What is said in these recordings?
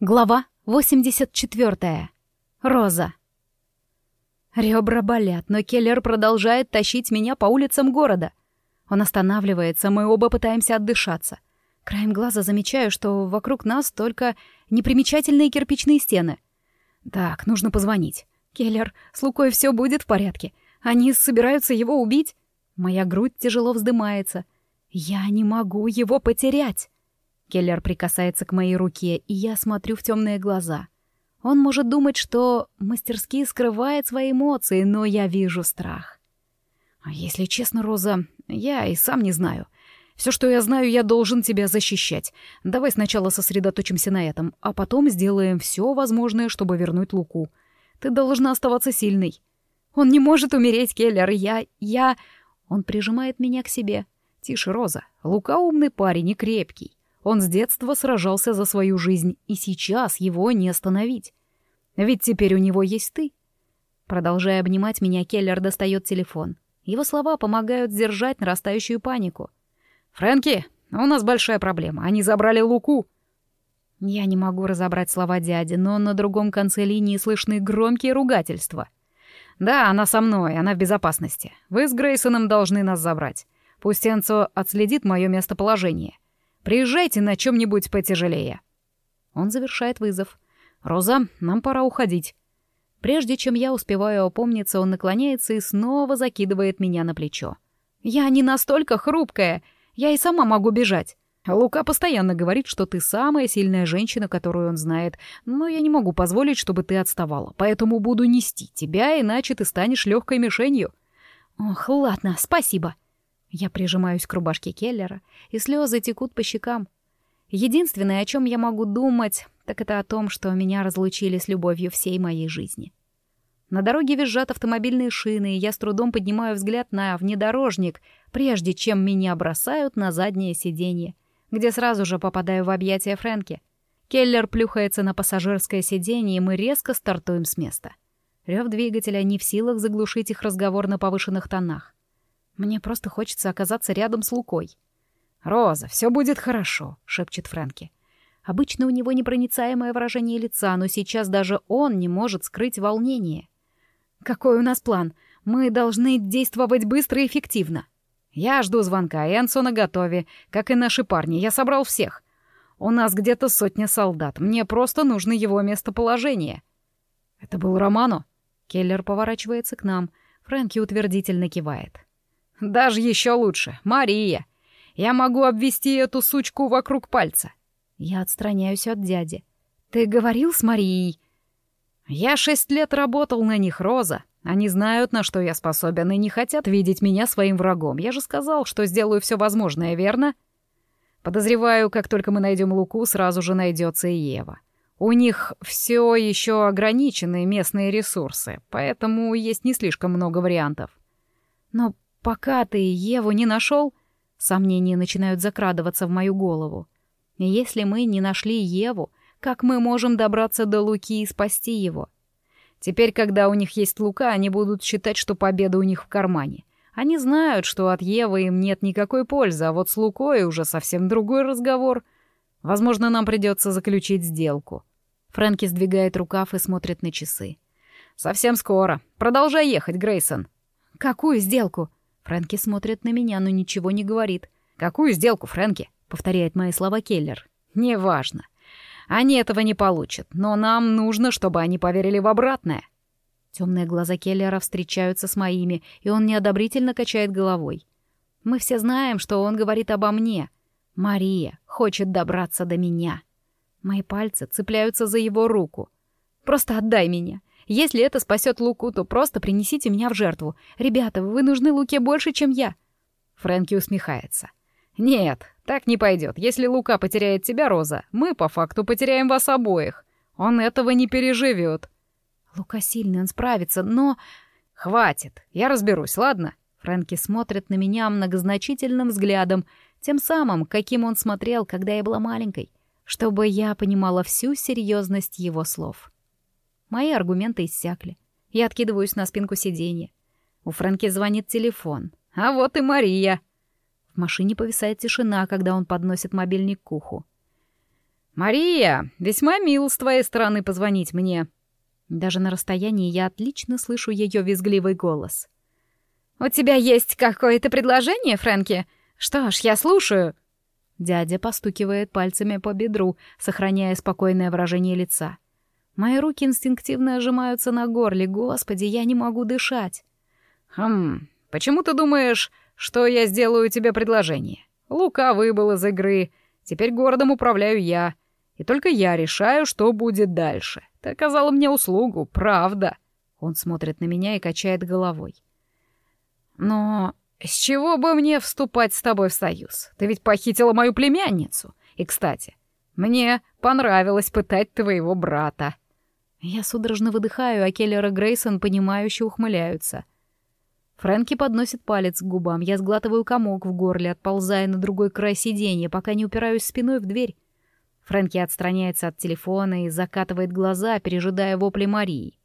Глава 84. Роза. Ребра болят, но Келлер продолжает тащить меня по улицам города. Он останавливается, мы оба пытаемся отдышаться. Краем глаза замечаю, что вокруг нас только непримечательные кирпичные стены. Так, нужно позвонить. Келлер, с Лукой все будет в порядке. Они собираются его убить? Моя грудь тяжело вздымается. Я не могу его потерять. Келлер прикасается к моей руке, и я смотрю в темные глаза. Он может думать, что мастерски скрывает свои эмоции, но я вижу страх. А если честно, Роза, я и сам не знаю. Все, что я знаю, я должен тебя защищать. Давай сначала сосредоточимся на этом, а потом сделаем все возможное, чтобы вернуть Луку. Ты должна оставаться сильной. Он не может умереть, Келлер. Я... я... Он прижимает меня к себе. Тише, Роза. Лука умный парень и крепкий. Он с детства сражался за свою жизнь, и сейчас его не остановить. Ведь теперь у него есть ты. Продолжая обнимать меня, Келлер достает телефон. Его слова помогают сдержать нарастающую панику. «Фрэнки, у нас большая проблема. Они забрали Луку». Я не могу разобрать слова дяди, но на другом конце линии слышны громкие ругательства. «Да, она со мной, она в безопасности. Вы с Грейсоном должны нас забрать. Пусть Энцо отследит мое местоположение. Приезжайте на чем-нибудь потяжелее». Он завершает вызов. «Роза, нам пора уходить». Прежде чем я успеваю опомниться, он наклоняется и снова закидывает меня на плечо. «Я не настолько хрупкая. Я и сама могу бежать. Лука постоянно говорит, что ты самая сильная женщина, которую он знает, но я не могу позволить, чтобы ты отставала, поэтому буду нести тебя, иначе ты станешь легкой мишенью». «Ох, ладно, спасибо». Я прижимаюсь к рубашке Келлера, и слезы текут по щекам. Единственное, о чем я могу думать, так это о том, что меня разлучили с любовью всей моей жизни. На дороге визжат автомобильные шины, и я с трудом поднимаю взгляд на внедорожник, прежде чем меня бросают на заднее сиденье, где сразу же попадаю в объятия Фрэнки. Келлер плюхается на пассажирское сиденье, и мы резко стартуем с места. Рев двигателя не в силах заглушить их разговор на повышенных тонах. Мне просто хочется оказаться рядом с Лукой. «Роза, все будет хорошо», — шепчет Фрэнки. Обычно у него непроницаемое выражение лица, но сейчас даже он не может скрыть волнение. «Какой у нас план? Мы должны действовать быстро и эффективно». «Я жду звонка, Энсо на готове, как и наши парни. Я собрал всех. У нас где-то сотня солдат. Мне просто нужно его местоположение». «Это был Романо?» Келлер поворачивается к нам. Фрэнки утвердительно кивает. Даже еще лучше. Мария. Я могу обвести эту сучку вокруг пальца. Я отстраняюсь от дяди. Ты говорил с Марией? Я шесть лет работал на них, Роза. Они знают, на что я способен, и не хотят видеть меня своим врагом. Я же сказал, что сделаю все возможное, верно? Подозреваю, как только мы найдем Луку, сразу же найдется и Ева. У них все еще ограниченные местные ресурсы, поэтому есть не слишком много вариантов. Но Пока ты Еву не нашел, сомнения начинают закрадываться в мою голову. Если мы не нашли Еву, как мы можем добраться до Луки и спасти его? Теперь, когда у них есть Лука, они будут считать, что победа у них в кармане. Они знают, что от Евы им нет никакой пользы, а вот с Лукой уже совсем другой разговор. Возможно, нам придется заключить сделку. Фрэнки сдвигает рукав и смотрит на часы. «Совсем скоро. Продолжай ехать, Грейсон». «Какую сделку?» Фрэнки смотрит на меня, но ничего не говорит. «Какую сделку, Фрэнки?» — повторяет мои слова Келлер. «Неважно. Они этого не получат, но нам нужно, чтобы они поверили в обратное». Темные глаза Келлера встречаются с моими, и он неодобрительно качает головой. «Мы все знаем, что он говорит обо мне. Мария хочет добраться до меня». Мои пальцы цепляются за его руку. «Просто отдай меня. Если это спасет Луку, то просто принесите меня в жертву. Ребята, вы нужны Луке больше, чем я». Фрэнки усмехается. «Нет, так не пойдет. Если Лука потеряет тебя, Роза, мы по факту потеряем вас обоих. Он этого не переживет». «Лука сильный, он справится, но...» «Хватит, я разберусь, ладно?» Фрэнки смотрит на меня многозначительным взглядом, тем самым, каким он смотрел, когда я была маленькой, чтобы я понимала всю серьезность его слов. Мои аргументы иссякли. Я откидываюсь на спинку сиденья. У Фрэнки звонит телефон. А вот и Мария. В машине повисает тишина, когда он подносит мобильник к уху. «Мария, весьма мил с твоей стороны позвонить мне». Даже на расстоянии я отлично слышу ее визгливый голос. «У тебя есть какое-то предложение, Фрэнки? Что ж, я слушаю». Дядя постукивает пальцами по бедру, сохраняя спокойное выражение лица. Мои руки инстинктивно сжимаются на горле. Господи, я не могу дышать. «Хм, почему ты думаешь, что я сделаю тебе предложение? Лука выбыл из игры. Теперь городом управляю я. И только я решаю, что будет дальше. Ты оказала мне услугу, правда. Он смотрит на меня и качает головой. Но с чего бы мне вступать с тобой в союз? Ты ведь похитила мою племянницу. И, кстати, мне понравилось пытать твоего брата. Я судорожно выдыхаю, а Келлер и Грейсон понимающе ухмыляются. Фрэнки подносит палец к губам, я сглатываю комок в горле, отползая на другой край сиденья, пока не упираюсь спиной в дверь. Фрэнки отстраняется от телефона и закатывает глаза, пережидая вопли Марии.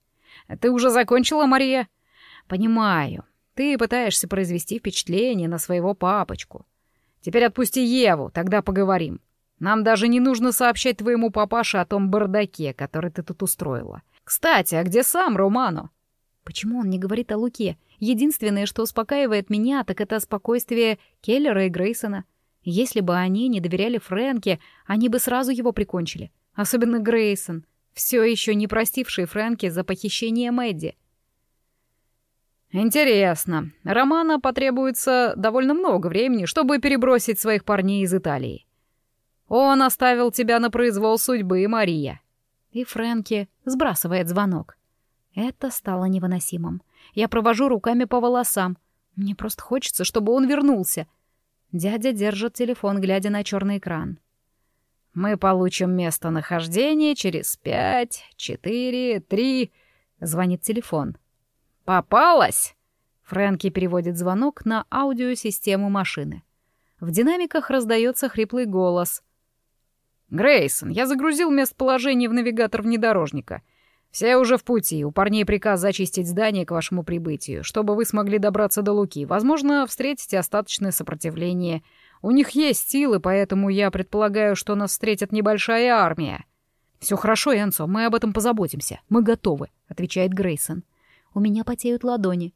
«Ты уже закончила, Мария?» «Понимаю. Ты пытаешься произвести впечатление на своего папочку. Теперь отпусти Еву, тогда поговорим. Нам даже не нужно сообщать твоему папаше о том бардаке, который ты тут устроила. Кстати, а где сам Романо?» «Почему он не говорит о Луке? Единственное, что успокаивает меня, так это спокойствие Келлера и Грейсона. Если бы они не доверяли Фрэнке, они бы сразу его прикончили. Особенно Грейсон, все еще не простивший Фрэнке за похищение Мэдди. «Интересно. Романа потребуется довольно много времени, чтобы перебросить своих парней из Италии. Он оставил тебя на произвол судьбы, Мария». И Фрэнки сбрасывает звонок. Это стало невыносимым. Я провожу руками по волосам. Мне просто хочется, чтобы он вернулся — Дядя держит телефон, глядя на черный экран. «Мы получим местонахождение через пять, четыре, три...» — звонит телефон. «Попалась!» Фрэнки переводит звонок на аудиосистему машины. В динамиках раздается хриплый голос. «Грейсон, я загрузил местоположение в навигатор внедорожника. «Все уже в пути. У парней приказ зачистить здание к вашему прибытию, чтобы вы смогли добраться до Луки. Возможно, встретите остаточное сопротивление. У них есть силы, поэтому я предполагаю, что нас встретит небольшая армия». «Все хорошо, Энсо, мы об этом позаботимся. Мы готовы», — отвечает Грейсон. «У меня потеют ладони».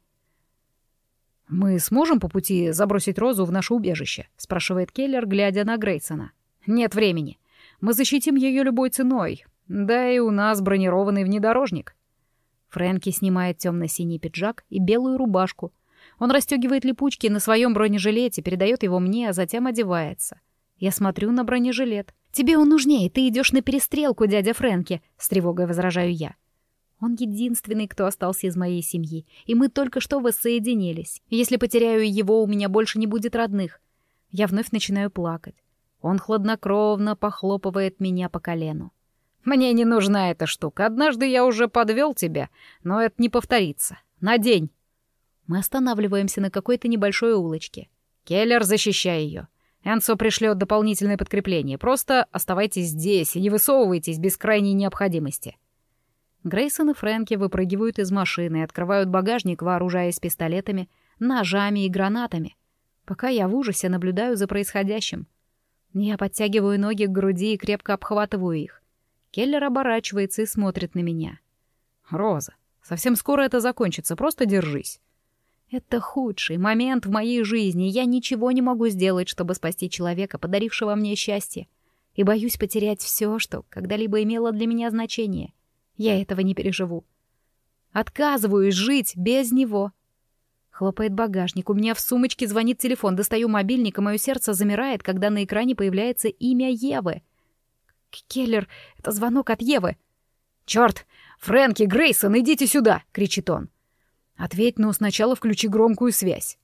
«Мы сможем по пути забросить Розу в наше убежище?» — спрашивает Келлер, глядя на Грейсона. «Нет времени. Мы защитим ее любой ценой. Да и у нас бронированный внедорожник. Фрэнки снимает темно-синий пиджак и белую рубашку. Он расстегивает липучки на своем бронежилете, передает его мне, а затем одевается. Я смотрю на бронежилет. «Тебе он нужнее, ты идешь на перестрелку, дядя Фрэнки», — с тревогой возражаю я. Он единственный, кто остался из моей семьи, и мы только что воссоединились. Если потеряю его, у меня больше не будет родных. Я вновь начинаю плакать. Он хладнокровно похлопывает меня по колену. Мне не нужна эта штука. Однажды я уже подвел тебя, но это не повторится. Надень. Мы останавливаемся на какой-то небольшой улочке. Келлер, защищай ее. Энсо пришлет дополнительное подкрепление. Просто оставайтесь здесь и не высовывайтесь без крайней необходимости. Грейсон и Фрэнки выпрыгивают из машины и открывают багажник, вооружаясь пистолетами, ножами и гранатами. Пока я в ужасе наблюдаю за происходящим. Я подтягиваю ноги к груди и крепко обхватываю их. Келлер оборачивается и смотрит на меня. «Роза, совсем скоро это закончится, просто держись». Это худший момент в моей жизни, я ничего не могу сделать, чтобы спасти человека, подарившего мне счастье. И боюсь потерять все, что когда-либо имело для меня значение. Я этого не переживу. Отказываюсь жить без него. Хлопает багажник, у меня в сумочке звонит телефон, достаю мобильник, и мое сердце замирает, когда на экране появляется имя Евы. «Келлер, это звонок от Евы». «Чёрт! Фрэнки, Грейсон, идите сюда!» — кричит он. «Ответь, но сначала включи громкую связь».